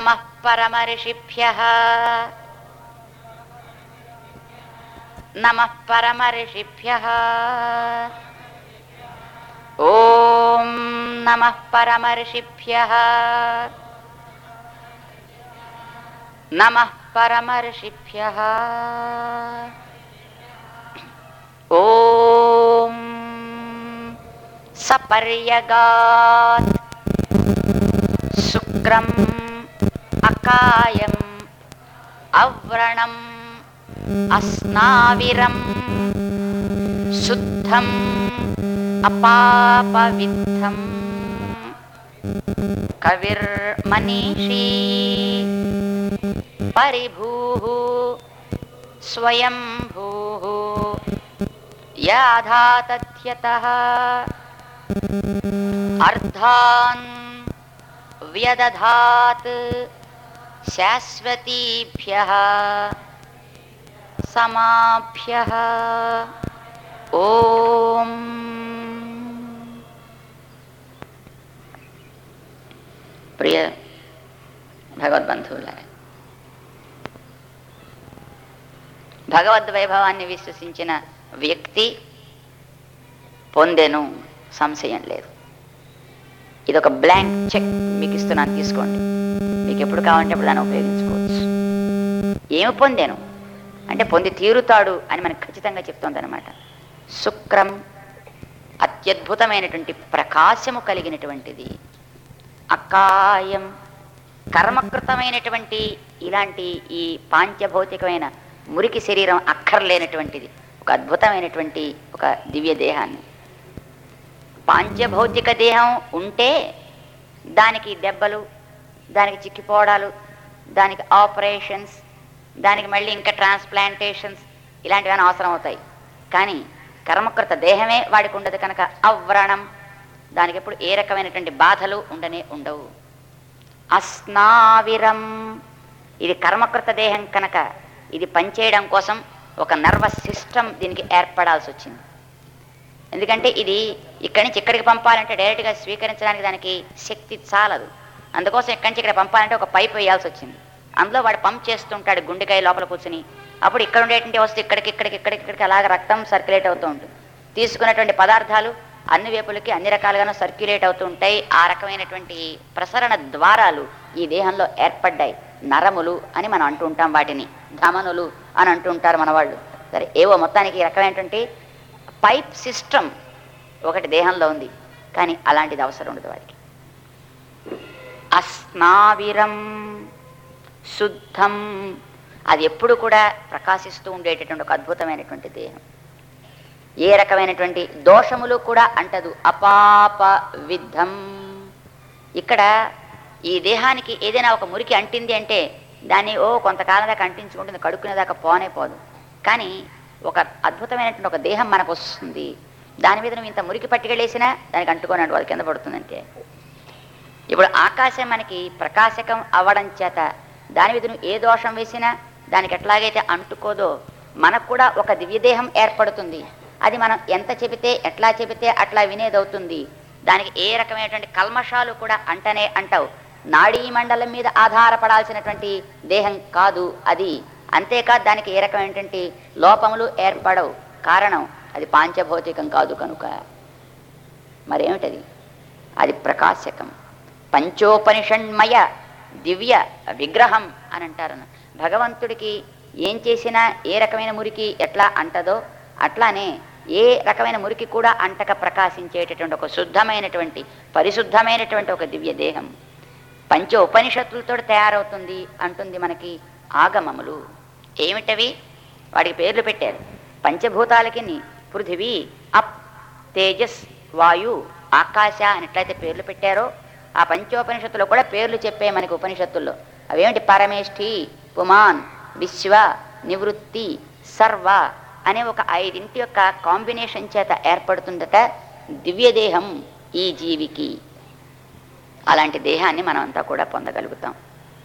नमः परमऋषिभ्यः। नमः परमर्षिभ्यः ॐ सपर्यगात्। शुक्रम्। यम् अव्रणम्। अस्नाविरम्। शुद्धम्। अपापविद्धम्। कविर्मनीषी। परिभूः। स्वयम्भूः। याधातथ्यतः। अर्धान् व्यदधात्। శాశ్వతీభ్య సమాభ్య ఓం. ప్రియ భగవద్బంధువులారా భగవద్ వైభవాన్ని విశ్వసించిన వ్యక్తి పొందెను సంశయం లేదు. ఇదొక బ్లాంక్ చెక్ మీకు ఇస్తున్నాను తీసుకోండి. నీకు ఎప్పుడు కావాలంటే అప్పుడు దాన్ని ఉపయోగించుకోవచ్చు. ఏమి పొందాను? అంటే పొంది తీరుతాడు అని మనకు ఖచ్చితంగా చెప్తోంది అనమాట శుక్రం అత్యద్భుతమైనటువంటి ప్రకాశము కలిగినటువంటిది. అకాయం కర్మకృతమైనటువంటి ఇలాంటి ఈ పాంచభౌతికమైన మురికి శరీరం అక్కర్లేనటువంటిది. ఒక అద్భుతమైనటువంటి ఒక దివ్య దేహాన్ని. పాంచభౌతిక దేహం ఉంటే దానికి దెబ్బలు దానికి చిక్కిపోవడాలు దానికి ఆపరేషన్స్ దానికి మళ్ళీ ఇంకా ట్రాన్స్ప్లాంటేషన్స్ ఇలాంటివన్నీ అవసరం అవుతాయి కానీ కర్మకృత దేహమే వాడికి ఉండదు కనుక అవ్రణం. దానికి ఎప్పుడు ఏ రకమైనటువంటి బాధలు ఉండనే ఉండవు. అస్నావిరం. ఇది కర్మకృత దేహం కనుక ఇది పనిచేయడం కోసం ఒక నర్వస్ సిస్టమ్ దీనికి ఏర్పడాల్సి వచ్చింది ఎందుకంటే ఇది ఇక్కడి నుంచి ఇక్కడికి పంపాలంటే డైరెక్ట్గా స్వీకరించడానికి దానికి శక్తి చాలదు. అందుకోసం ఇక్కడి నుంచి ఇక్కడ పంపాలంటే ఒక పైప్ వేయాల్సి వచ్చింది. అందులో వాడు పంప్ చేస్తుంటాడు గుండెకాయ లోపల కూర్చుని. అప్పుడు ఇక్కడ ఉండేటువంటి వస్తువు ఇక్కడికి ఇక్కడికి ఇక్కడికి ఇక్కడికి అలాగ రక్తం సర్క్యులేట్ అవుతూ ఉంటుంది. తీసుకున్నటువంటి పదార్థాలు అన్ని వైపులకి అన్ని రకాలుగానూ సర్క్యులేట్ అవుతూ ఉంటాయి. ఆ రకమైనటువంటి ప్రసరణ ద్వారాలు ఈ దేహంలో ఏర్పడ్డాయి. నరములు అని మనం అంటూ ఉంటాం వాటిని. ధమనులు అని అంటూ ఉంటారు మన వాళ్ళు సరే ఏవో మొత్తానికి ఈ రకమైనటువంటి పైప్ సిస్టమ్ ఒకటి దేహంలో ఉంది. కానీ అలాంటిది అవసరం ఉండదు వాడికి. అస్నావిరం శుద్ధం. అది ఎప్పుడు కూడా ప్రకాశిస్తూ ఉండేటటువంటి ఒక అద్భుతమైనటువంటి దేహం. ఏ రకమైనటువంటి దోషములు కూడా అంటదు. అపాప విద్ధం ఇక్కడ ఈ దేహానికి ఏదైనా ఒక మురికి అంటింది అంటే దాన్ని ఓ కొంతకాలం దాకా అంటించుకుంటుంది కడుక్కునే దాకా పోనే పోదు. కానీ ఒక అద్భుతమైనటువంటి ఒక దేహం మనకు వస్తుంది. దాని మీద నువ్వు ఇంత మురికి పట్టుకెళ్ళేసినా దానికి అంటుకోనండి వాళ్ళ కింద పడుతుందంటే. ఇప్పుడు ఆకాశం మనకి ప్రకాశకం అవ్వడం చేత దాని మీద ఏ దోషం వేసినా దానికి ఎట్లాగైతే అంటుకోదో మనకు కూడా ఒక దివ్యదేహం ఏర్పడుతుంది. అది మనం ఎంత చెబితే ఎట్లా చెబితే అట్లా వినేదవుతుంది. దానికి ఏ రకమైనటువంటి కల్మషాలు కూడా అంటనే అంటావు. నాడీ మండలం మీద ఆధారపడాల్సినటువంటి దేహం కాదు అది. అంతేకాదు దానికి ఏ రకమైనటువంటి లోపములు ఏర్పడవు. కారణం అది పాంచభౌతికం కాదు కనుక. మరేమిటది? అది ప్రకాశకం. పంచోపనిషణ్మయ దివ్య విగ్రహం అని అంటారు భగవంతుడికి ఏం చేసినా ఏ రకమైన మురికి ఎట్లా అంటదో అట్లానే ఏ రకమైన మురికి కూడా అంటక ప్రకాశించేటటువంటి ఒక శుద్ధమైనటువంటి పరిశుద్ధమైనటువంటి ఒక దివ్య దేహం. పంచ ఉపనిషత్తులతో తయారవుతుంది అంటుంది మనకి ఆగమములు. ఏమిటవి? వాడికి పేర్లు పెట్టారు. పంచభూతాలకి పృథివీ అప్ తేజస్ వాయు ఆకాశ అని ఎట్లయితే పేర్లు పెట్టారో ఆ పంచోపనిషత్తులో కూడా పేర్లు చెప్పే మనకి ఉపనిషత్తుల్లో. అవేమిటి? పరమేష్ఠి పుమాన్ విశ్వ నివృత్తి సర్వ అనే ఒక ఐదింటి యొక్క కాంబినేషన్ చేత ఏర్పడుతుందట దివ్యదేహం ఈ జీవికి. అలాంటి దేహాన్ని మనం అంతా కూడా పొందగలుగుతాం.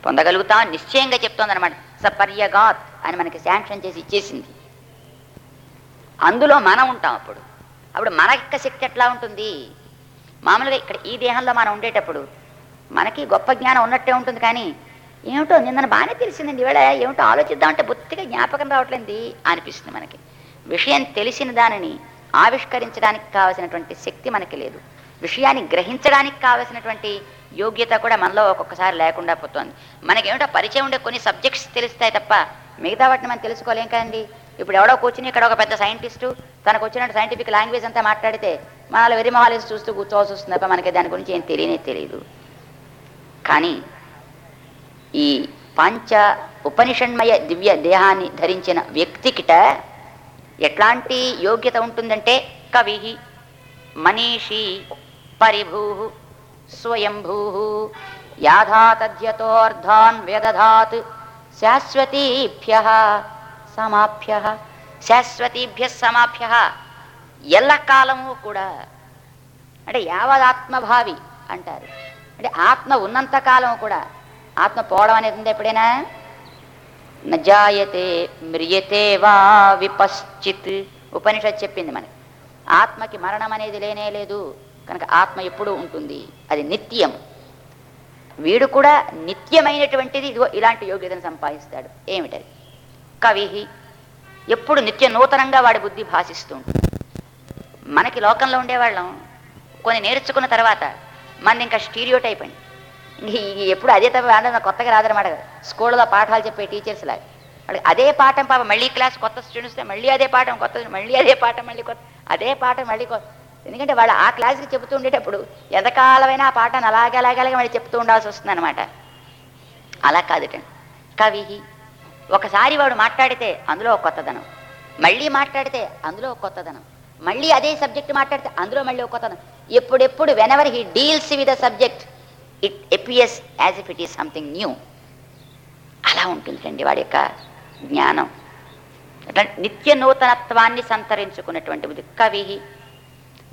పొందగలుగుతాం నిశ్చయంగా చెప్తోందనమాట సపర్యగాత్ అని మనకి శాంక్షన్ చేసి ఇచ్చేసింది. అందులో మనం ఉంటాం అప్పుడు. అప్పుడు మన యొక్క శక్తి ఎట్లా ఉంటుంది? మామూలుగా ఇక్కడ ఈ దేహంలో మనం ఉండేటప్పుడు మనకి గొప్ప జ్ఞానం ఉన్నట్టే ఉంటుంది కానీ ఏమిటో నిన్న బాగానే తెలిసిందండి. ఇవాళ ఏమిటో ఆలోచిద్దామంటే బొత్తిగా జ్ఞాపకం రావట్లేదు అనిపిస్తుంది మనకి. విషయం తెలిసిన దానిని ఆవిష్కరించడానికి కావలసినటువంటి శక్తి మనకి లేదు. విషయాన్ని గ్రహించడానికి కావలసినటువంటి యోగ్యత కూడా మనలో ఒక్కొక్కసారి లేకుండా పోతుంది. మనకేమిటో పరిచయం ఉండే కొన్ని సబ్జెక్ట్స్ తెలుస్తాయి తప్ప మిగతా వాటిని మనం తెలుసుకోలేం కదండి. ఇప్పుడు ఎవడో కూర్చుని ఇక్కడ ఒక పెద్ద సైంటిస్టు తనకు వచ్చినట్టు సైంటిఫిక్ లాంగ్వేజ్ అంతా మాట్లాడితే మనలో వెరిమహాలేసి చూస్తూ కూర్చోవాల్సి వస్తుంది తప్ప మనకి దాని గురించి ఏం తెలియనే తెలియదు. కానీ ఈ పంచ ఉపనిషణ్మయ దివ్య దేహాన్ని ధరించిన వ్యక్తికిట ఎట్లాంటి యోగ్యత ఉంటుందంటే కవి మనీషి పరిభూ స్వయంభూ యాధాతద్యతోర్ధాన్ వ్యదధాత్ శాశ్వతీభ్య. సమాభ్య శాశ్వతీభ్య సమాభ్య ఎల్లకాలము కూడా అంటే యావదాత్మభావి అంటారు. అంటే ఆత్మ ఉన్నంత కాలం కూడా ఆత్మ పోవడం అనేది ఉంది ఎప్పుడైనా? నజాయతే మ్రియతే వా విపశ్చిత్ ఉపనిషత్ చెప్పింది మనకి. ఆత్మకి మరణం అనేది లేనే లేదు కనుక ఆత్మ ఎప్పుడు ఉంటుంది. అది నిత్యం వీడు కూడా నిత్యమైనటువంటిది ఇదిగో ఇలాంటి యోగ్యతను సంపాదిస్తాడు. ఏమిటది? కవి ఎప్పుడు నిత్య నూతనంగా వాడి బుద్ధి భాషిస్తూ మనకి లోకంలో ఉండేవాళ్ళం. కొన్ని నేర్చుకున్న తర్వాత మన ఇంకా స్టీరియో టైప్ అండి ఎప్పుడు అదే తప్ప అంటే కొత్తగా రాదనమాట కదా. స్కూల్లో పాఠాలు చెప్పే టీచర్స్ లాగా. వాళ్ళకి అదే పాఠం పాప మళ్ళీ క్లాస్ కొత్త స్టూడెంట్స్ మళ్ళీ అదే పాఠం కొత్త మళ్ళీ అదే పాఠం మళ్ళీ కొత్త అదే పాఠం మళ్ళీ కొత్త. ఎందుకంటే వాళ్ళు ఆ క్లాస్కి చెబుతూ ఉండేటప్పుడు ఎంతకాలమైనా ఆ పాఠాన్ని అలాగే అలాగే అలాగే మళ్ళీ చెప్తూ ఉండాల్సి వస్తుంది అనమాట అలా కాదుటండి కవి ఒకసారి వాడు మాట్లాడితే అందులో కొత్తదనం మళ్ళీ మాట్లాడితే అందులో కొత్తదనం మళ్ళీ అదే సబ్జెక్ట్ మాట్లాడితే అందులో మళ్ళీ కొత్తదనం ఎప్పుడెప్పుడు whenever he deals with a subject it appears as if it is something new అలా ఉంటుందండి వాడి యొక్క జ్ఞానం. అట్లా నిత్య నూతనత్వాన్ని సంతరించుకున్నటువంటి బుద్ధి. కవి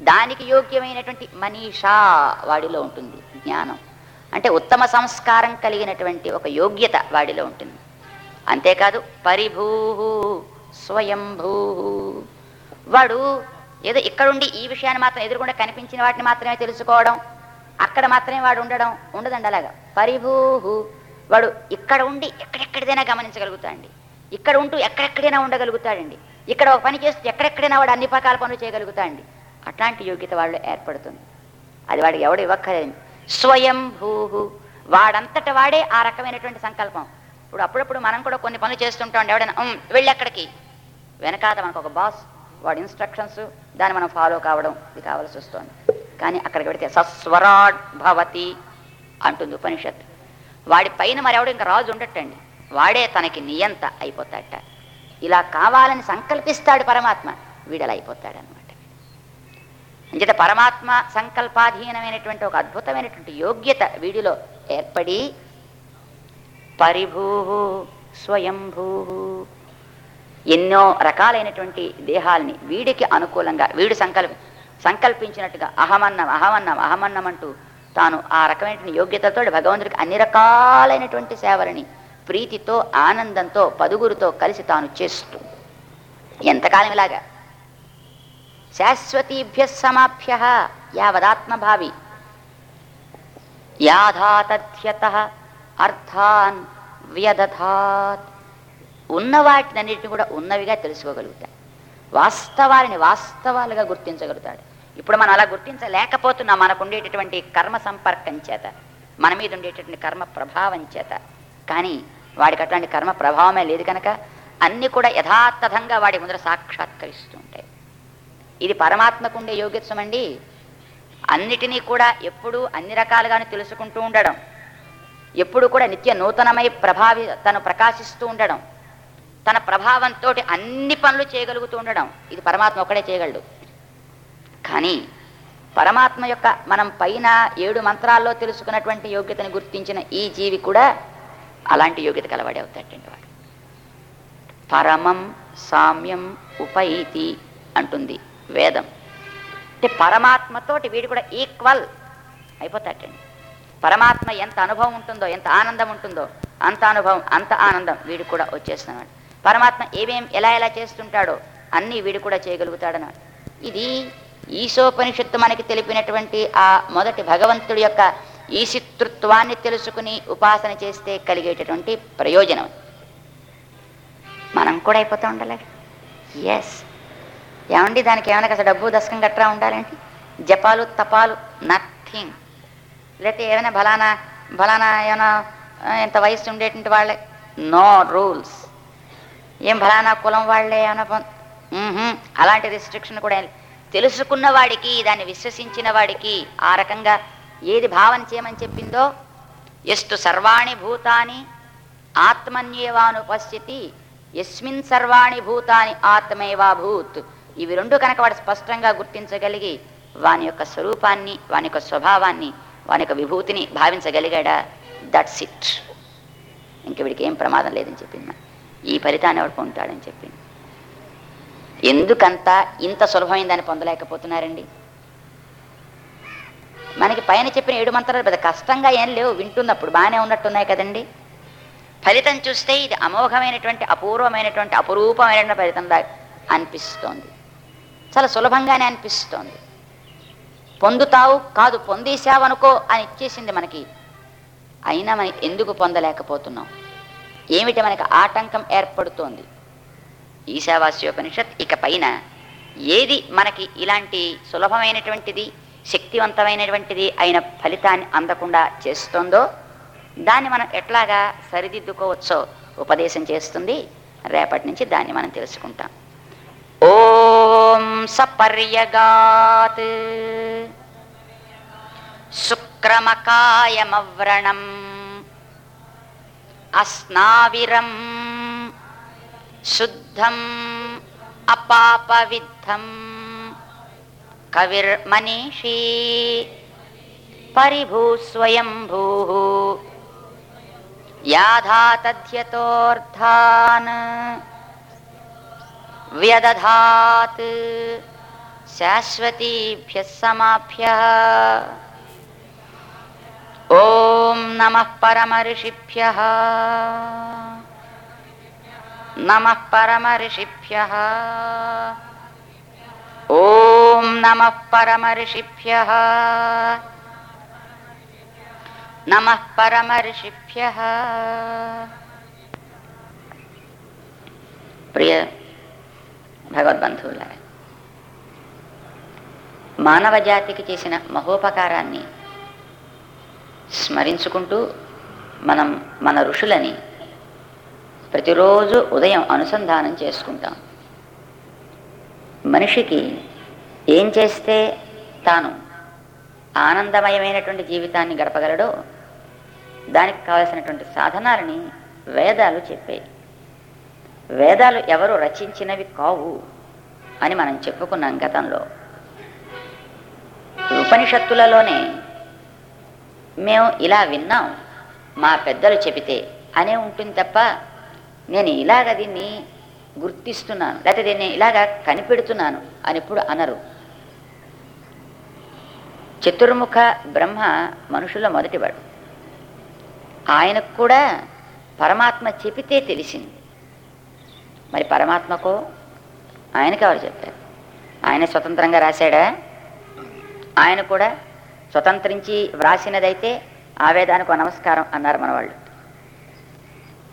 దానికి యోగ్యమైనటువంటి మనీషా వాడిలో ఉంటుంది జ్ఞానం. అంటే ఉత్తమ సంస్కారం కలిగినటువంటి ఒక యోగ్యత వాడిలో ఉంటుంది. అంతేకాదు పరిభూ స్వయంభూ. వాడు ఏదో ఇక్కడుండి ఈ విషయాన్ని మాత్రం ఎదురుకుండా కనిపించిన వాటిని మాత్రమే తెలుసుకోవడం అక్కడ మాత్రమే వాడు ఉండడం ఉండదండి అలాగా. పరిభూహు వాడు ఇక్కడ ఉండి ఎక్కడెక్కడిదైనా గమనించగలుగుతాడండి. ఇక్కడ ఉంటూ ఎక్కడెక్కడైనా ఉండగలుగుతాడండి. ఇక్కడ ఒక పని చేస్తూ ఎక్కడెక్కడైనా వాడు అన్ని రకాల పనులు చేయగలుగుతాడండి. అట్లాంటి యోగ్యత వాళ్ళు ఏర్పడుతుంది. అది వాడికి ఎవడు ఇవ్వక్కర్లేదు. స్వయంభూహు. వాడంతట వాడే ఆ రకమైనటువంటి సంకల్పం. ఇప్పుడు అప్పుడప్పుడు మనం కూడా కొన్ని పనులు చేస్తుంటాం. ఎవడైనా వెళ్ళి అక్కడికి. వెనకాత మనకు ఒక బాస్ వాడి ఇన్స్ట్రక్షన్స్ దాన్ని మనం ఫాలో కావడం ఇది కావాల్సి వస్తుంది. కానీ అక్కడికి పెడితే సస్వరాడ్ భవతి అంటుంది ఉపనిషత్ వాడి పైన మరి ఎవడు ఇంకా రాజు ఉండటండి. వాడే తనకి నియంత అయిపోతాడట. ఇలా కావాలని సంకల్పిస్తాడు పరమాత్మ వీడలా అయిపోతాడు అనమాట అంచేత పరమాత్మ సంకల్పాధీనమైనటువంటి ఒక అద్భుతమైనటువంటి యోగ్యత వీడిలో ఏర్పడి పరిభూ స్వయంభూ. ఎన్నో రకాలైనటువంటి దేహాల్ని వీడికి అనుకూలంగా వీడు సంకల్ప సంకల్పించినట్టుగా అహమన్నం అహమన్నం అహమన్నం అంటూ తాను ఆ రకమైనటువంటి యోగ్యతతో భగవంతుడికి అన్ని రకాలైనటువంటి సేవలని ప్రీతితో ఆనందంతో పదుగురితో కలిసి తాను చేస్తూ. ఎంతకాలం ఇలాగా శాశ్వతీభ్య సమాభ్య యావదాత్మభావి. యాధాతథ్యత అర్థాన్ వ్యదధాత్. ఉన్న వాటినన్నిటిని కూడా ఉన్నవిగా తెలుసుకోగలుగుతాడు వాస్తవాలని వాస్తవాలుగా గుర్తించగలుగుతాడు. ఇప్పుడు మనం అలా గుర్తించలేకపోతున్నాం. మనకు ఉండేటటువంటి కర్మ సంపర్కం చేత మన మీద ఉండేటటువంటి కర్మ ప్రభావం చేత. కానీ వాడికి అట్లాంటి కర్మ ప్రభావమే లేదు కనుక అన్నీ కూడా యథాతథంగా వాడి ముందర సాక్షాత్కరిస్తూ ఉంటాయి ఇది పరమాత్మకు ఉండే యోగ్యత్వం అండి. అన్నిటినీ కూడా ఎప్పుడూ అన్ని రకాలుగానే తెలుసుకుంటూ ఉండడం. ఎప్పుడు కూడా నిత్య నూతనమై ప్రభావి తను ప్రకాశిస్తూ ఉండడం. తన ప్రభావంతో అన్ని పనులు చేయగలుగుతూ ఉండడం. ఇది పరమాత్మ ఒక్కడే చేయగలడు. కానీ పరమాత్మ యొక్క మనం పైన ఏడు మంత్రాల్లో తెలుసుకున్నటువంటి యోగ్యతని గుర్తించిన ఈ జీవి కూడా అలాంటి యోగ్యత కలవాడే అవుతాడండి వాడు. పరమం సామ్యం ఉపైతి అంటుంది వేదం. అంటే పరమాత్మతోటి వీడు కూడా ఈక్వల్ అయిపోతాడండి. పరమాత్మ ఎంత అనుభవం ఉంటుందో ఎంత ఆనందం ఉంటుందో అంత అనుభవం అంత ఆనందం వీడు కూడా వచ్చేస్తున్నాడు పరమాత్మ ఏమేం ఎలా ఎలా చేస్తుంటాడో అన్నీ వీడు కూడా చేయగలుగుతాడన్నాడు ఇది ఈశోపనిషత్తు మనకి తెలిపినటువంటి ఆ మొదటి భగవంతుడి యొక్క ఈశితృత్వాన్ని తెలుసుకుని ఉపాసన చేస్తే కలిగేటటువంటి ప్రయోజనం. మనం కూడా అయిపోతూ ఉండాలి ఎస్ ఏమండి దానికి ఏమైనా కాస్త డబ్బు దశకం గట్రా ఉండాలండి? జపాలు తపాలు నథింగ్. లేకపోతే ఏమైనా బలానా బలానా ఏమైనా ఎంత వయసు ఉండేటువంటి వాళ్ళే? No rules. ఏం బలానా కులం వాళ్ళే ఏమైనా అలాంటి రిస్ట్రిక్షన్ కూడా తెలుసుకున్న వాడికి దాన్ని విశ్వసించిన వాడికి ఆ రకంగా ఏది భావన చేయమని చెప్పిందో ఎస్టు సర్వాణి భూతాని ఆత్మన్యేవానుపస్థితి ఎస్మిన్ సర్వాణి భూతాని ఆత్మేవా భూత్. ఇవి రెండు కనుక వాడు స్పష్టంగా గుర్తించగలిగి వాని యొక్క స్వరూపాన్ని వాని యొక్క స్వభావాన్ని వాని యొక్క విభూతిని భావించగలిగాడా? దట్స్ ఇట్ ఇంక వీడికి ఏం ప్రమాదం లేదని చెప్పింది ఈ ఫలితాన్ని ఎవడు పొందుతాడని చెప్పింది ఎందుకంత ఇంత సులభమైన దాన్ని పొందలేకపోతున్నారండి? మనకి పైన చెప్పిన ఏడు మంత్రాలు పెద్ద కష్టంగా ఏం లేవు. వింటున్నప్పుడు బాగానే ఉన్నట్టున్నాయి కదండి. ఫలితం చూస్తే ఇది అమోఘమైనటువంటి అపూర్వమైనటువంటి అపురూపమైనటువంటి ఫలితంలా అనిపిస్తోంది. చాలా సులభంగానే అనిపిస్తోంది. పొందుతావు కాదు పొందేశావనుకో అని ఇచ్చేసింది మనకి. అయినా మనం ఎందుకు పొందలేకపోతున్నాం? ఏమిటి మనకి ఆటంకం ఏర్పడుతోంది? ఈశావాస్యోపనిషత్ ఇక పైన ఏది మనకి ఇలాంటి సులభమైనటువంటిది శక్తివంతమైనటువంటిది అయిన ఫలితాన్ని అందకుండా చేస్తుందో దాన్ని మనం ఎట్లాగా సరిదిద్దుకోవచ్చో ఉపదేశం చేస్తుంది. రేపటి నుంచి దాన్ని మనం తెలుసుకుంటాం. ॐ सपर्यगात्। शुक्रमकायमव्रणम्। अस्नाविरम् शुद्धम्। अपापविद्धम्। कविर्मनीषी। परिभूस्वयम्भूः। याधातध्यतोर्थान् వ్యదధాత్ శాశ్వతీభ్య సమాభ్య ఓం నమ పరమర్షిభ్య నమ పరమర్షిభ్య ఓం నమ పరమర్షిభ్య నమ పరమర్షిభ్య ప్రియ భగవద్బంధువులారా. మానవ జాతికి చేసిన మహోపకారాన్ని స్మరించుకుంటూ మనం మన ఋషులని ప్రతిరోజు ఉదయం అనుసంధానం చేసుకుంటాం. మనిషికి ఏం చేస్తే తాను ఆనందమయమైనటువంటి జీవితాన్ని గడపగలడో దానికి కావలసినటువంటి సాధనాలని వేదాలు చెప్పాయి వేదాలు ఎవరు రచించినవి కావు అని మనం చెప్పుకున్నాం గతంలో. ఉపనిషత్తులలోనే మేము ఇలా విన్నాం మా పెద్దలు చెబితే అనే ఉంటుంది తప్ప నేను ఇలాగ దీన్ని గుర్తిస్తున్నాను లేకపోతే దీన్ని ఇలాగ కనిపెడుతున్నాను అని ఎప్పుడు అనరు. చతుర్ముఖ బ్రహ్మ మనుషుల మొదటివాడు. ఆయనకు కూడా పరమాత్మ చెబితే తెలిసింది. మరి పరమాత్మకు ఆయనకి ఎవరు చెప్పారు? ఆయన స్వతంత్రంగా రాశాడా? ఆయన కూడా స్వతంత్రించి వ్రాసినదైతే ఆవేదానికి నమస్కారం అన్నారు మన వాళ్ళు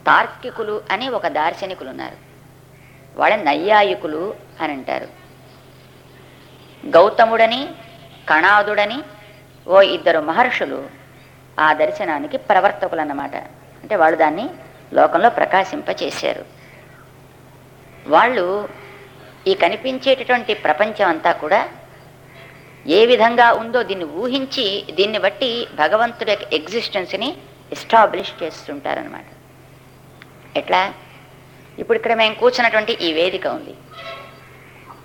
తార్కికులు అని ఒక దార్శనికులు ఉన్నారు. వాళ్ళ నైయాయికులు అని అంటారు. గౌతముడని కణాదుడని ఓ ఇద్దరు మహర్షులు ఆ దర్శనానికి ప్రవర్తకులు అన్నమాట అంటే వాళ్ళు దాన్ని లోకంలో ప్రకాశింపచేశారు. వాళ్ళు ఈ కనిపించేటటువంటి ప్రపంచం అంతా కూడా ఏ విధంగా ఉందో దీన్ని ఊహించి దీన్ని బట్టి భగవంతుడి యొక్క ఎగ్జిస్టెన్స్ని ఎస్టాబ్లిష్ చేస్తుంటారనమాట ఎట్లా? ఇప్పుడు ఇక్కడ మేము కూర్చున్నటువంటి ఈ వేదిక ఉంది.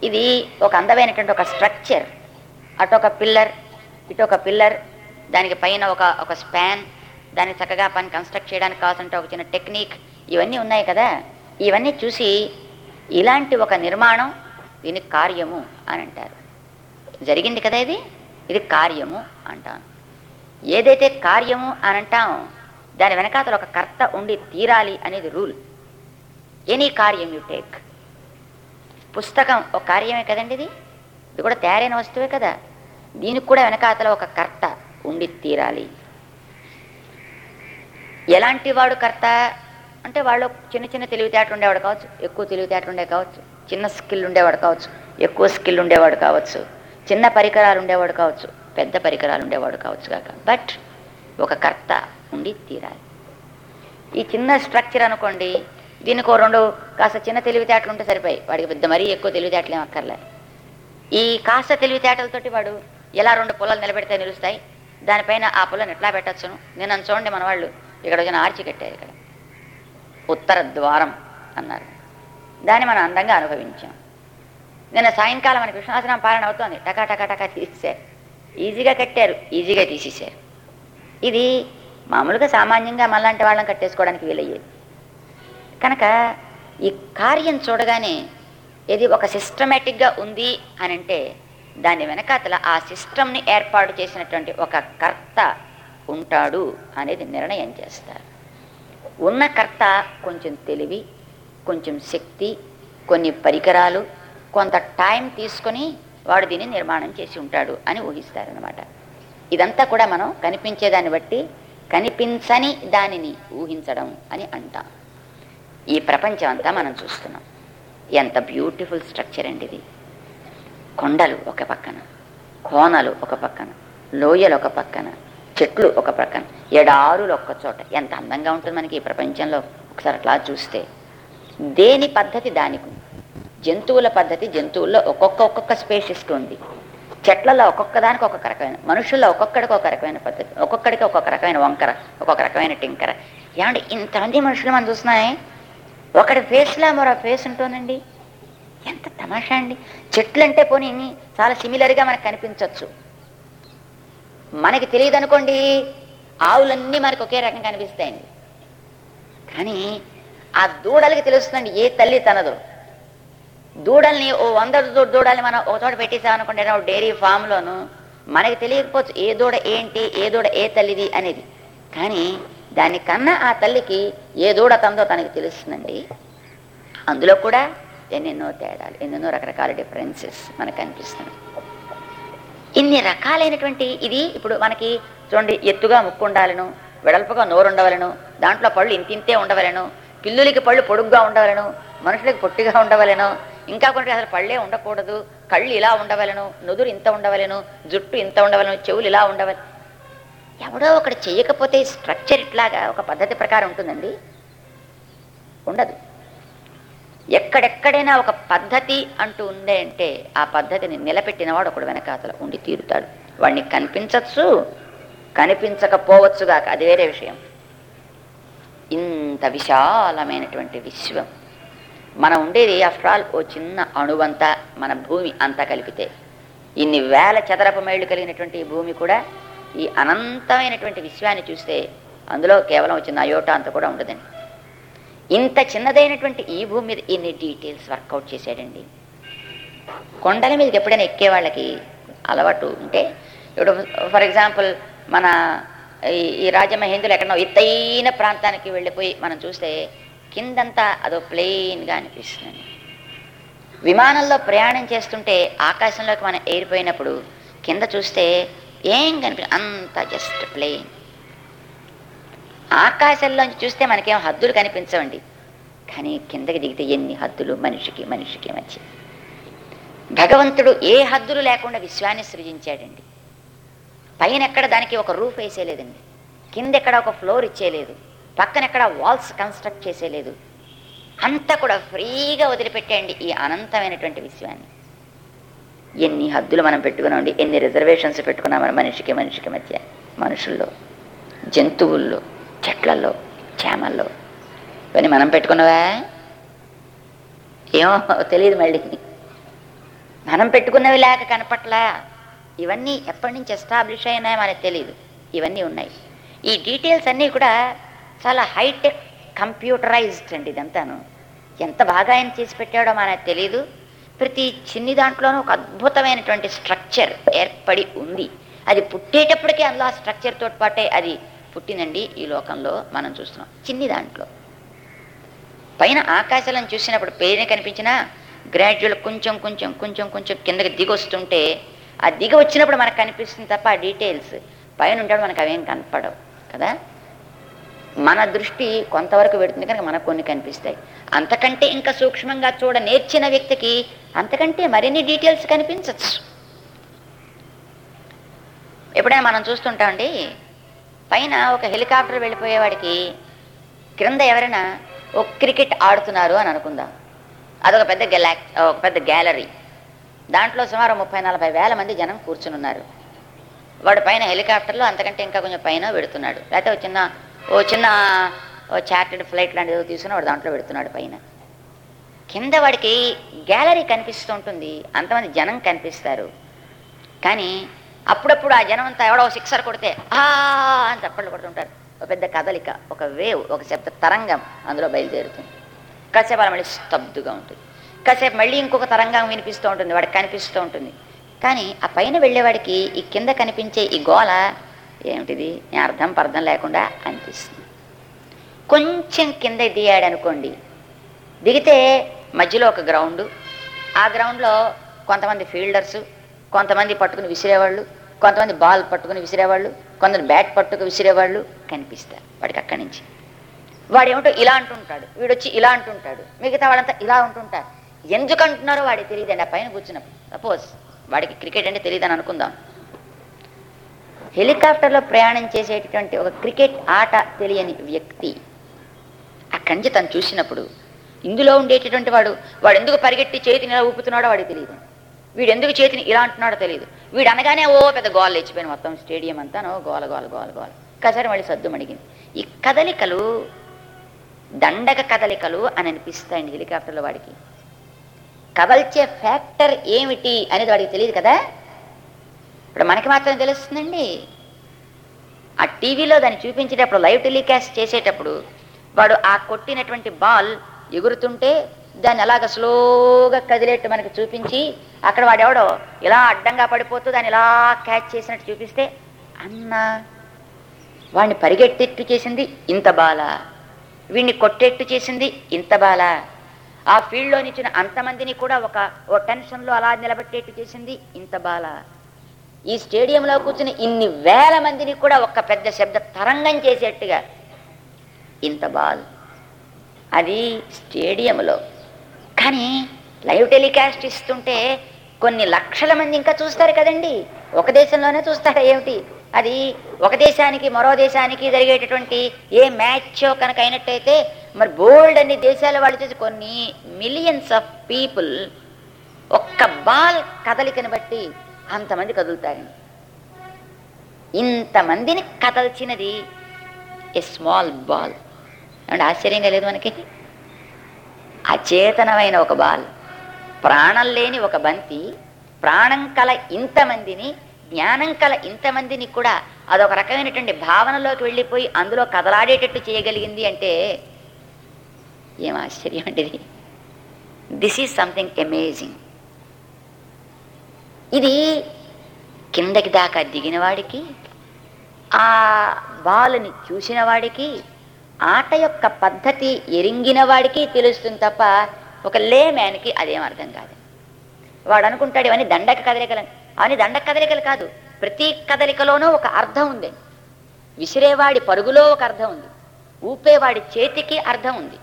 ఇది ఒక అందమైనటువంటి ఒక స్ట్రక్చర్ అటు ఒక పిల్లర్ ఇటు ఒక పిల్లర్ దానికి పైన ఒక ఒక స్పాన్ దాన్ని చక్కగా పని కన్స్ట్రక్ట్ చేయడానికి కావాల్సిన ఒక చిన్న టెక్నిక్ ఇవన్నీ ఉన్నాయి కదా? ఇవన్నీ చూసి ఇలాంటి ఒక నిర్మాణం దీని కార్యము అని అంటారు. జరిగింది కదా ఇది? ఇది కార్యము అంటాం. ఏదైతే కార్యము అని అంటాం దాని వెనకాతల ఒక కర్త ఉండి తీరాలి అనేది రూల్. ఎనీ కార్యం యు టేక్. పుస్తకం ఒక కార్యమే కదండి ఇది? ఇది కూడా తయారైన వస్తువే కదా. దీనికి కూడా వెనకాతల ఒక కర్త ఉండి తీరాలి. ఎలాంటి వాడు కర్త? అంటే వాళ్ళు చిన్న చిన్న తెలివితేటలు ఉండేవాడు కావచ్చు ఎక్కువ తెలివితేటలు ఉండే కావచ్చు చిన్న స్కిల్ ఉండేవాడు కావచ్చు ఎక్కువ స్కిల్ ఉండేవాడు కావచ్చు చిన్న పరికరాలు ఉండేవాడు కావచ్చు పెద్ద పరికరాలు ఉండేవాడు కావచ్చు కాక. బట్ ఒక కర్త ఉండి తీరాలి. ఈ చిన్న స్ట్రక్చర్ అనుకోండి దీనికి రెండు కాస్త చిన్న తెలివితేటలు ఉంటే సరిపోయి వాడికి పెద్ద మరీ ఎక్కువ తెలివితేటలు ఏం అక్కర్లే. ఈ కాస్త తెలివితేటలతోటి వాడు ఎలా రెండు పొలాలు నిలబెడితే నిలుస్తాయి? దానిపైన ఆ పొలాన్ని ఎట్లా పెట్టచ్చును? నేను నన్ను చూడండి మన వాళ్ళు ఇక్కడ వచ్చిన ఆర్చి కట్టారు ఇక్కడ. ఉత్తర ద్వారం అన్నారు. దాన్ని మనం అందంగా అనుభవించాం. నిన్న సాయంకాలం మనకి విశ్వనాథనం పాలన అవుతోంది. టకా టకా టకా తీసేశారు. ఈజీగా కట్టారు. ఈజీగా తీసేశారు. ఇది మామూలుగా సామాన్యంగా మళ్ళాంటి వాళ్ళని కట్టేసుకోవడానికి వీలయ్యేది. కనుక ఈ కార్యం చూడగానే ఇది ఒక సిస్టమేటిక్గా ఉంది అని అంటే దాని వెనకాతల ఆ సిస్టమ్ని ఏర్పాటు చేసినటువంటి ఒక కర్త ఉంటాడు అనేది నిర్ణయం చేస్తారు. ఉన్న కర్త కొంచెం తెలివి కొంచెం శక్తి కొన్ని పరికరాలు కొంత టైం తీసుకొని వాడు దీన్ని నిర్మాణం చేసి ఉంటాడు అని ఊహిస్తారనమాట ఇదంతా కూడా మనం కనిపించేదాన్ని బట్టి కనిపించని దానిని ఊహించడం అని అంటాం. ఈ ప్రపంచం అంతా మనం చూస్తున్నాం. ఎంత బ్యూటిఫుల్ స్ట్రక్చర్ అండి ఇది. కొండలు ఒక పక్కన కోనలు ఒక పక్కన లోయలు ఒక పక్కన చెట్లు ఒక ప్రక్కన. ఎడారులు ఒక్క చోట. ఎంత అందంగా ఉంటుంది మనకి ఈ ప్రపంచంలో. ఒకసారి అట్లా చూస్తే. దేని పద్ధతి దానికి? జంతువుల పద్ధతి జంతువుల్లో ఒక్కొక్క ఒక్కొక్క స్పేషిస్ట్ ఉంది. చెట్లలో ఒక్కొక్క దానికి ఒక్కొక్క రకమైన మనుషుల్లో ఒక్కొక్కడికి ఒక రకమైన పద్ధతి ఒక్కొక్కడికి ఒక్కొక్క రకమైన వంకర ఒక్కొక్క రకమైన టింకర. ఏమంటే ఇంతమంది మనుషులు మనం చూస్తున్నాయి ఒకటి ఫేస్లా మరో ఫేస్ ఉంటుందండి. ఎంత తమాషా అండి. చెట్లు అంటే పోనీ చాలా సిమిలర్గా మనకు కనిపించవచ్చు మనకి తెలియదు అనుకోండి ఆవులన్నీ మనకు ఒకే రకంగా కనిపిస్తాయండి. కానీ ఆ దూడలకి తెలుస్తుందండి ఏ తల్లి తనదో. దూడల్ని ఓ వంద దూడల్ని మనం ఒక చోట పెట్టేసామనుకుంటే డైరీ ఫామ్లోను మనకి తెలియకపోవచ్చు ఏ దూడ ఏంటి ఏ దూడ ఏ తల్లిది అనేది. కానీ దానికన్నా ఆ తల్లికి ఏ దూడ తందో తనకి తెలుస్తుందండి. అందులో కూడా ఎన్నెన్నో తేడాలు ఎన్నెన్నో రకరకాల డిఫరెన్సెస్ మనకు కనిపిస్తున్నాయి. ఇన్ని రకాలైనటువంటి ఇది ఇప్పుడు మనకి చూడండి ఎత్తుగా ముక్కు ఉండాలను వెడల్పుగా నోరు ఉండవలను దాంట్లో పళ్ళు ఇంతింతే ఉండవలను పిల్లులకి పళ్ళు పొడుగ్గా ఉండవలను మనుషులకి పొట్టిగా ఉండవలను ఇంకా కొన్ని అసలు పళ్ళే ఉండకూడదు కళ్ళు ఇలా ఉండవలను నుదురు ఇంత ఉండవలను జుట్టు ఇంత ఉండవలను చెవులు ఇలా ఉండవలను. ఎవడో ఒకటి చేయకపోతే స్ట్రక్చర్ ఇట్లాగా ఒక పద్ధతి ప్రకారం ఉంటుందండి? ఉండదు. ఎక్కడెక్కడైనా ఒక పద్ధతి అంటూ ఉందే అంటే ఆ పద్ధతిని నిలబెట్టినవాడు ఒకడు వెనకాతల ఉండి తీరుతాడు. వాడిని కనిపించచ్చు కనిపించకపోవచ్చుగాక అది వేరే విషయం. ఇంత విశాలమైనటువంటి విశ్వం. మనం ఉండేది ఆఫ్టర్ ఆల్ ఓ చిన్న అణువంతా మన భూమి అంతా కలిపితే. ఇన్ని వేల చదరపు మైళ్ళు కలిగినటువంటి ఈ భూమి కూడా ఈ అనంతమైనటువంటి విశ్వాన్ని చూస్తే అందులో కేవలం చిన్న అయోటా అంత కూడా ఉండదండి. ఇంత చిన్నదైనటువంటి ఈ భూమి మీద ఇన్ని డీటెయిల్స్ వర్కౌట్ చేశాడండి? కొండల మీదకి ఎప్పుడైనా ఎక్కే వాళ్ళకి అలవాటు ఉంటే ఇప్పుడు ఫర్ ఎగ్జాంపుల్ మన ఈ రాజమహేంద్రులు ఎక్కడో ఎత్తైన ప్రాంతానికి వెళ్ళిపోయి మనం చూస్తే కిందంతా అదో ప్లెయిన్గా అనిపిస్తుంది విమానంలో ప్రయాణం చేస్తుంటే ఆకాశంలోకి మనం ఎగిరిపోయినప్పుడు కింద చూస్తే ఏం కనిపి అంత జస్ట్ ప్లెయిన్. ఆకాశంలోంచి చూస్తే మనకేం హద్దులు కనిపించవండి. కానీ కిందకి దిగితే ఎన్ని హద్దులు మనిషికి మనిషికి మధ్య. భగవంతుడు ఏ హద్దులు లేకుండా విశ్వాన్ని సృజించాడండి. పైన ఎక్కడ దానికి ఒక రూఫ్ వేసేలేదండి. కింద ఎక్కడ ఒక ఫ్లోర్ ఇచ్చేయలేదు పక్కన ఎక్కడ వాల్స్ కన్స్ట్రక్ట్ చేసేలేదు. అంతా కూడా ఫ్రీగా వదిలిపెట్టేయండి ఈ అనంతమైనటువంటి విశ్వాన్ని. ఎన్ని హద్దులు మనం పెట్టుకున్నామండి ఎన్ని రిజర్వేషన్స్ పెట్టుకున్నాం మన మనిషికి మనిషికి మధ్య మనుషుల్లో జంతువుల్లో. చెట్లలో చేమల్లో. ఇవన్నీ మనం పెట్టుకున్నవా? ఏమో తెలియదు మళ్ళీ. మనం పెట్టుకున్నవి లేక కనపట్లా. ఇవన్నీ ఎప్పటి నుంచి ఎస్టాబ్లిష్ అయినాయో మనకు తెలియదు ఇవన్నీ ఉన్నాయి. ఈ డీటెయిల్స్ అన్నీ కూడా చాలా హైటెక్ కంప్యూటరైజ్డ్ అండి ఇదంతాను. ఎంత బాగా ఆయన చేసి పెట్టాడో మనకు తెలియదు ప్రతి చిన్ని దాంట్లోనూ ఒక అద్భుతమైనటువంటి స్ట్రక్చర్ ఏర్పడి ఉంది. అది పుట్టేటప్పటికే అందులో ఆ స్ట్రక్చర్ తోటి పాటే అది పుట్టిందండి ఈ లోకంలో మనం చూస్తున్నాం. చిన్ని దాంట్లో. పైన ఆకాశాలను చూసినప్పుడు పేరుని కనిపించినా గ్రాడ్యువల్ కొంచెం కొంచెం కొంచెం కొంచెం కిందకి దిగి వస్తుంటే ఆ దిగి వచ్చినప్పుడు మనకు కనిపిస్తుంది తప్ప ఆ డీటెయిల్స్ పైన ఉంటాడు మనకు అవేం కనపడవు కదా? మన దృష్టి కొంతవరకు పెడుతుంది కనుక మనకు కొన్ని కనిపిస్తాయి. అంతకంటే ఇంకా సూక్ష్మంగా చూడ నేర్చిన వ్యక్తికి అంతకంటే మరిన్ని డీటెయిల్స్ కనిపించవచ్చు ఎప్పుడైనా మనం చూస్తుంటామండి పైన ఒక హెలికాప్టర్ వెళ్ళిపోయేవాడికి క్రింద ఎవరైనా ఒక క్రికెట్ ఆడుతున్నారు అని అనుకుందాం. అదొక పెద్ద గెలాక్ ఒక పెద్ద గ్యాలరీ. దాంట్లో సుమారు ముప్పై నలభై వేల మంది జనం కూర్చుని ఉన్నారు వాడు పైన హెలికాప్టర్లో అంతకంటే ఇంకా కొంచెం పైన పెడుతున్నాడు లేకపోతే ఒక చిన్న ఓ చిన్న ఓ చార్టెడ్ ఫ్లైట్ లాంటిది తీసుకుని వాడు దాంట్లో పెడుతున్నాడు పైన. కింద వాడికి గ్యాలరీ కనిపిస్తూ ఉంటుంది. అంతమంది జనం కనిపిస్తారు. కానీ అప్పుడప్పుడు ఆ జనం అంతా ఎవడో సిక్సర్ కొడితే ఆ అని చప్పట్లు కొడుతుంటారు. ఒక పెద్ద కదలిక ఒక వేవ్ ఒక శబ్ద తరంగం అందులో బయలుదేరుతుంది. కాసేపు అలా మళ్ళీ స్తబ్దుగా ఉంటుంది. కాసేపు మళ్ళీ ఇంకొక తరంగం వినిపిస్తూ ఉంటుంది వాడికి కనిపిస్తూ ఉంటుంది. కానీ ఆ పైన వెళ్ళేవాడికి ఈ కింద కనిపించే ఈ గోల ఏమిటిది? నేను అర్థం పర్థం లేకుండా అనిపిస్తుంది. కొంచెం కింద దిగాడు అనుకోండి దిగితే మధ్యలో ఒక గ్రౌండ్. ఆ గ్రౌండ్లో కొంతమంది ఫీల్డర్స్ కొంతమంది పట్టుకుని విసిరేవాళ్ళు కొంతమంది బాల్ పట్టుకుని విసిరేవాళ్ళు కొంతమంది బ్యాట్ పట్టుకు విసిరేవాళ్ళు కనిపిస్తారు వాడికి అక్కడి నుంచి. వాడు ఏమిటో ఇలా అంటుంటాడు వీడొచ్చి ఇలా అంటుంటాడు మిగతా వాళ్ళంతా ఇలా ఉంటుంటారు. ఎందుకు అంటున్నారో వాడికి తెలియదండి ఆ పైన కూర్చున్నప్పుడు. సపోజ్ వాడికి క్రికెట్ అంటే తెలియదని అనుకుందాం. హెలికాప్టర్లో ప్రయాణం చేసేటటువంటి ఒక క్రికెట్ ఆట తెలియని వ్యక్తి అక్కడి నుంచి తను చూసినప్పుడు ఇందులో ఉండేటటువంటి వాడు వాడు ఎందుకు పరిగెట్టి చేతిని ఎలా ఊపుతున్నాడో వాడికి తెలియదు. వీడు ఎందుకు చేతిని ఇలా అంటున్నాడో తెలియదు వీడు అనగానే ఓ పెద్ద గోల్ లేచిపోయిన. మొత్తం స్టేడియం అంతా గోల గోల గోల గోల. కసరి మళ్ళీ సద్దు మణిగింది. ఈ కదలికలు దండక కదలికలు అని అనిపిస్తాయండి హెలికాప్టర్లో వాడికి. కదల్చే ఫ్యాక్టర్ ఏమిటి అనేది వాడికి తెలియదు కదా? ఇప్పుడు మనకి మాత్రం తెలుస్తుందండి. ఆ టీవీలో దాన్ని చూపించేటప్పుడు లైవ్ టెలికాస్ట్ చేసేటప్పుడు వాడు ఆ కొట్టినటువంటి బాల్ ఎగురుతుంటే దాన్ని అలాగ స్లోగా కదిలేట్టు మనకి చూపించి అక్కడ వాడెవడో ఇలా అడ్డంగా పడిపోతూ దాన్ని ఇలా క్యాచ్ చేసినట్టు చూపిస్తే అన్నా వాడిని పరిగెట్టేట్టు చేసింది ఇంత బాల. వీడిని కొట్టేట్టు చేసింది ఇంత బాల. ఆ ఫీల్డ్లో నిచ్చిన అంతమందిని కూడా ఒక ఓ టెన్షన్లో అలా నిలబెట్టేట్టు చేసింది ఇంత బాల. ఈ స్టేడియంలో కూర్చుని ఇన్ని వేల మందిని కూడా ఒక పెద్ద శబ్ద తరంగం చేసేట్టుగా. ఇంత బాల్. అది స్టేడియంలో కానీ లైవ్ టెలికాస్ట్ ఇస్తుంటే కొన్ని లక్షల మంది ఇంకా చూస్తారు కదండి. ఒక దేశంలోనే చూస్తారా ఏమిటి? అది ఒక దేశానికి మరో దేశానికి జరిగేటటువంటి ఏ మ్యాచ్ కనుక అయినట్టయితే మరి బోల్డ్ అన్ని దేశాల వాళ్ళు చూసి కొన్ని మిలియన్స్ ఆఫ్ పీపుల్ ఒక్క బాల్ కదలికని బట్టి అంతమంది కదులుతారండి. ఇంతమందిని కదల్చినది ఏ స్మాల్ బాల్. అంటే ఆశ్చర్యంగా లేదు మనకి? అచేతనమైన ఒక బాల్. ప్రాణం లేని ఒక బంతి ప్రాణం కల ఇంతమందిని జ్ఞానం కల ఇంతమందిని కూడా అదొక రకమైనటువంటి భావనలోకి వెళ్ళిపోయి అందులో కదలాడేటట్టు చేయగలిగింది అంటే ఏం ఆశ్చర్యం అంటే దిస్ ఈజ్ సంథింగ్ అమేజింగ్ ఇది కిందకి దాకా దిగిన వాడికి ఆ బాలుని చూసిన వాడికి ఆట యొక్క పద్ధతి ఎరింగిన వాడికి తెలుస్తుంది తప్ప ఒక లే మ్యాన్కి అదేం అర్థం కాదు. వాడు అనుకుంటాడు ఇవన్నీ దండక కదలికలు అవన్నీ దండక కదలికలు కాదు. ప్రతి కదలికలోనూ ఒక అర్థం ఉంది. విసిరేవాడి పరుగులో ఒక అర్థం ఉంది. ఊపేవాడి చేతికి అర్థం ఉంది.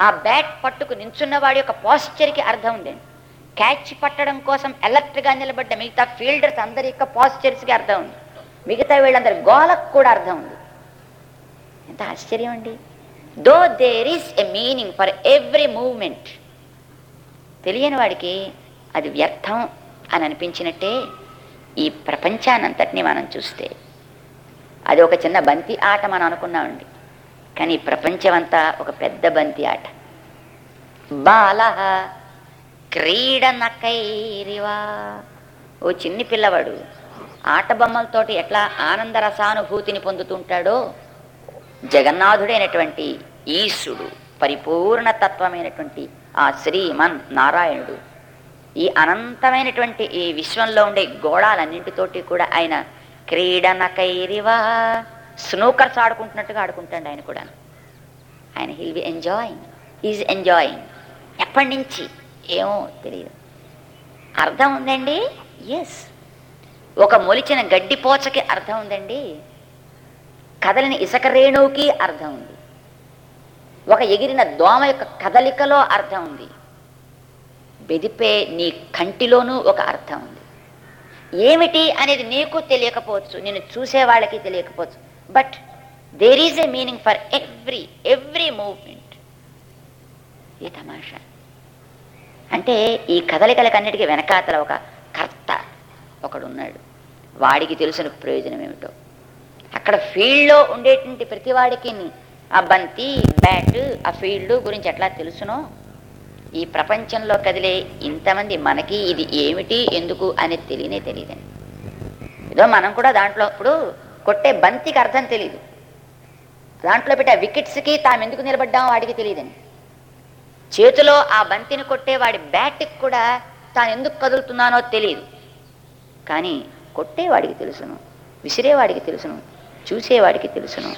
ఆ బ్యాట్ పట్టుకు నించున్నవాడి యొక్క పాశ్చర్కి అర్థం ఉందండి క్యాచ్ పట్టడం కోసం ఎలర్ట్గా నిలబడ్డ మిగతా ఫీల్డర్స్ అందరి యొక్క పాశ్చర్స్కి అర్థం ఉంది. మిగతా వీళ్ళందరి గోలకు కూడా అర్థం ఉంది. ఎంత ఆశ్చర్యం అండి. Though there is a meaning for every moment తెలియని వాడికి అది వ్యర్థం అని అనిపించినట్టే ఈ ప్రపంచానంతటిని మనం చూస్తే. అది ఒక చిన్న బంతి ఆట మనం అనుకున్నామండి. కానీ ప్రపంచం అంతా ఒక పెద్ద బంతి ఆట. బాల క్రీడనకైరివా ఓ చిన్ని పిల్లవాడు ఆట బొమ్మలతోటి ఎట్లా ఆనందరసానుభూతిని పొందుతుంటాడో జగన్నాథుడైనటువంటి ఈశుడు పరిపూర్ణ తత్వమైనటువంటి ఆ శ్రీమన్ నారాయణుడు ఈ అనంతమైనటువంటి ఈ విశ్వంలో ఉండే గోళాలన్నింటితోటి కూడా ఆయన క్రీడనకైరివా స్నూకర్స్ ఆడుకుంటున్నట్టుగా ఆడుకుంటాడు ఆయన కూడా ఆయన he'll be enjoying is enjoying ఎప్పటి నుంచి? ఏమో తెలియదు అర్థం ఉందండి? ఎస్ ఒక మొలిచిన గడ్డి పోచకి అర్థం ఉందండి? కదలిన ఇసుక రేణువుకి అర్థం ఉంది. ఒక ఎగిరిన దోమ యొక్క కదలికలో అర్థం ఉంది. బెదిపే నీ కంటిలోనూ ఒక అర్థం ఉంది. ఏమిటి అనేది నీకు తెలియకపోవచ్చు నేను చూసే వాళ్ళకి తెలియకపోవచ్చు. But there is a meaning for every every movement ఈ తమాషా. అంటే ఈ కదలికలకన్నిటికీ వెనకాతల ఒక కర్త ఒకడున్నాడు. వాడికి తెలిసిన ప్రయోజనం ఏమిటో. అక్కడ ఫీల్డ్లో ఉండేటువంటి ప్రతి వాడికి ఆ బంతి బ్యాట్ ఆ ఫీల్డ్ గురించి ఎట్లా తెలుసునో? ఈ ప్రపంచంలో కదిలే ఇంతమంది మనకి ఇది ఏమిటి ఎందుకు అనేది తెలియనే తెలియదండి ఏదో మనం కూడా దాంట్లో ఇప్పుడు కొట్టే బంతికి అర్థం తెలియదు దాంట్లో పెట్టే వికెట్స్కి తాము ఎందుకు నిలబడ్డామో వాడికి తెలియదండి చేతిలో ఆ బంతిని కొట్టే వాడి బ్యాట్కి కూడా తాను ఎందుకు కదులుతున్నానో తెలియదు. కానీ కొట్టేవాడికి తెలుసును విసిరేవాడికి తెలుసును. చూసేవాడికి తెలుసును.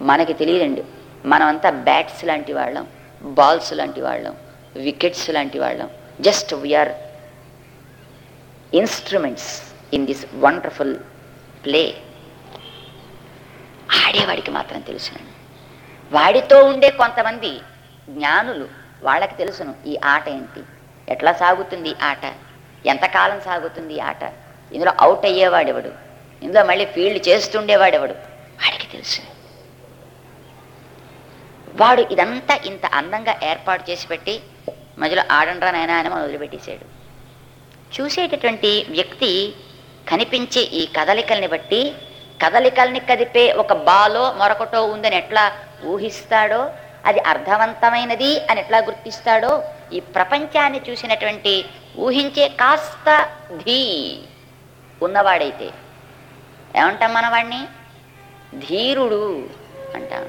మనకి తెలియదండి. మనమంతా బ్యాట్స్ లాంటి వాళ్ళం బాల్స్ లాంటి వాళ్ళం వికెట్స్ లాంటి వాళ్ళం. Just we're instruments in this wonderful play. ఆడేవాడికి మాత్రం తెలుసునండి. వాడితో ఉండే కొంతమంది జ్ఞానులు వాళ్ళకి తెలుసును ఈ ఆట ఏంటి? ఎట్లా సాగుతుంది ఆట? ఎంతకాలం సాగుతుంది ఆట? ఇందులో అవుట్ అయ్యేవాడెవడు? ఇందులో మళ్ళీ ఫీల్డ్ చేస్తుండేవాడెవడు? వాడికి తెలుసు. వాడు ఇదంతా ఇంత అందంగా ఏర్పాటు చేసి పెట్టి మధ్యలో ఆడండ్రా నాయనా అని మనం వదిలిపెట్టేశాడు. చూసేటటువంటి వ్యక్తి కనిపించే ఈ కదలికల్ని బట్టి కదలికల్ని కదిపే ఒక బాలో మరొకటో ఉందని ఎట్లా ఊహిస్తాడో అది అర్థవంతమైనది అని ఎట్లా గుర్తిస్తాడో ఈ ప్రపంచాన్ని చూసినటువంటి ఊహించే కాస్త ధీ ఉన్నవాడైతే ఏమంటాం మన వాడిని ధీరుడు అంటాం.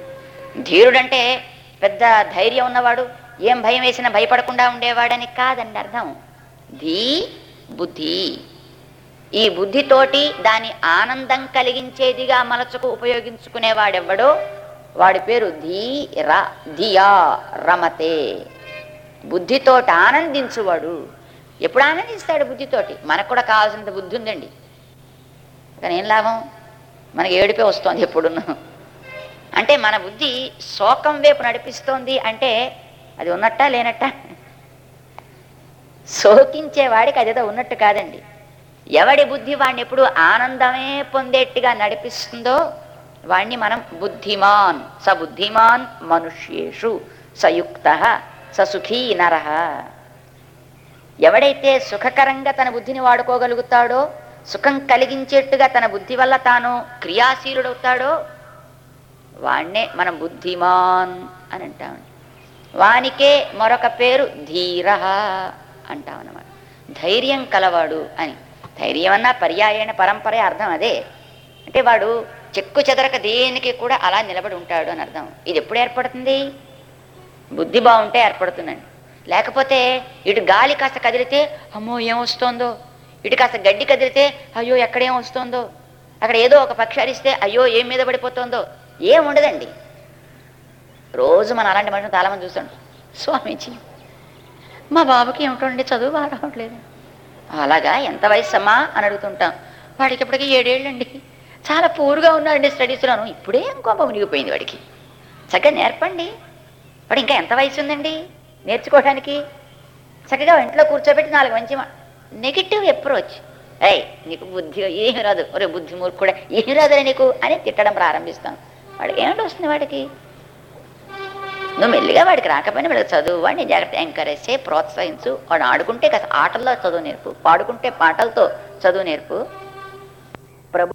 ధీరుడంటే పెద్ద ధైర్యం ఉన్నవాడు ఏం భయం వేసినా భయపడకుండా ఉండేవాడని కాదండి అర్థం. ధీ బుద్ధి. ఈ బుద్ధితోటి దాని ఆనందం కలిగించేదిగా మలచుకు ఉపయోగించుకునేవాడెవ్వడో వాడి పేరు ధీర ధియా రమతే. బుద్ధితోటి ఆనందించువాడు. ఎప్పుడు ఆనందిస్తాడు బుద్ధితోటి? మనకు కూడా కావాల్సినంత బుద్ధి ఉందండి. కానీ ఏం లాభం? మనకి ఏడిపే వస్తుంది ఎప్పుడున్న. అంటే మన బుద్ధి శోకం వైపు నడిపిస్తోంది అంటే అది ఉన్నట్టా లేనట్టా? శోకించేవాడికి అదేదో ఉన్నట్టు కాదండి. ఎవడి బుద్ధి వాడిని ఎప్పుడు ఆనందమే పొందేట్టుగా నడిపిస్తుందో వాణ్ణి మనం బుద్ధిమాన్ స బుద్ధిమాన్ మనుష్యేషు సయుక్త ససుఖీ నర. ఎవడైతే సుఖకరంగా తన బుద్ధిని వాడుకోగలుగుతాడో సుఖం కలిగించేట్టుగా తన బుద్ధి వల్ల తాను క్రియాశీలుడవుతాడో వాణ్ణే మనం బుద్ధిమాన్ అని అంటామండి వానికే మరొక పేరు ధీర అంటామన్నమాట. ధైర్యం కలవాడు అని. ధైర్యం అన్న పర్యాయణ పరంపరే అర్థం అదే. అంటే వాడు చెక్కు చెదరక దేనికి కూడా అలా నిలబడి ఉంటాడు అని అర్థం. ఇది ఎప్పుడు ఏర్పడుతుంది? బుద్ధి బాగుంటే ఏర్పడుతుందండి. లేకపోతే ఇటు గాలి కాస్త కదిలితే అమ్మో ఏమొస్తోందో? ఇటు కాస్త గడ్డి కదిలితే అయ్యో ఎక్కడేం వస్తుందో? అక్కడ ఏదో ఒక పక్షి అరిస్తే అయ్యో ఏం మీద పడిపోతుందో? ఏం ఉండదండి. రోజు మన అలాంటి మనుషులు చాలామంది చూస్తుంటాం. స్వామీజీ మా బాబుకి ఏమిటండి చదువు బాగా రావట్లేదు? అలాగా ఎంత వయసు అమ్మా అని అడుగుతుంటాం. వాడికి ఇప్పటికీ ఏడేళ్ళండి. చాలా పూర్గా ఉన్నాడండి స్టడీస్లోను. ఇప్పుడే ఇంకో మునిగిపోయింది వాడికి. చక్కగా నేర్పండి. వాడు ఇంకా ఎంత వయసు ఉందండి నేర్చుకోవడానికి చక్కగా ఇంట్లో కూర్చోబెట్టి నాలుగు మంచి నెగిటివ్ అప్రోచ్ అయ్ నీకు బుద్ధి ఏమి రాదు. ఒరే బుద్ధి మూర్ఖుడే ఏమి రాదు నీకు? అని తిట్టడం ప్రారంభిస్తాం. వాడికి ఏమిటి వస్తుంది వాడికి? నువ్వు మెల్లిగా వాడికి రాకపోయినా వాడికి చదువు వాడిని జాగ్రత్త ఎంకరేజ్ చేయి ప్రోత్సహించు. వాడు ఆడుకుంటే కాస్త ఆటల్లో చదువు నేర్పు. పాడుకుంటే పాటలతో చదువు నేర్పు. ప్రభు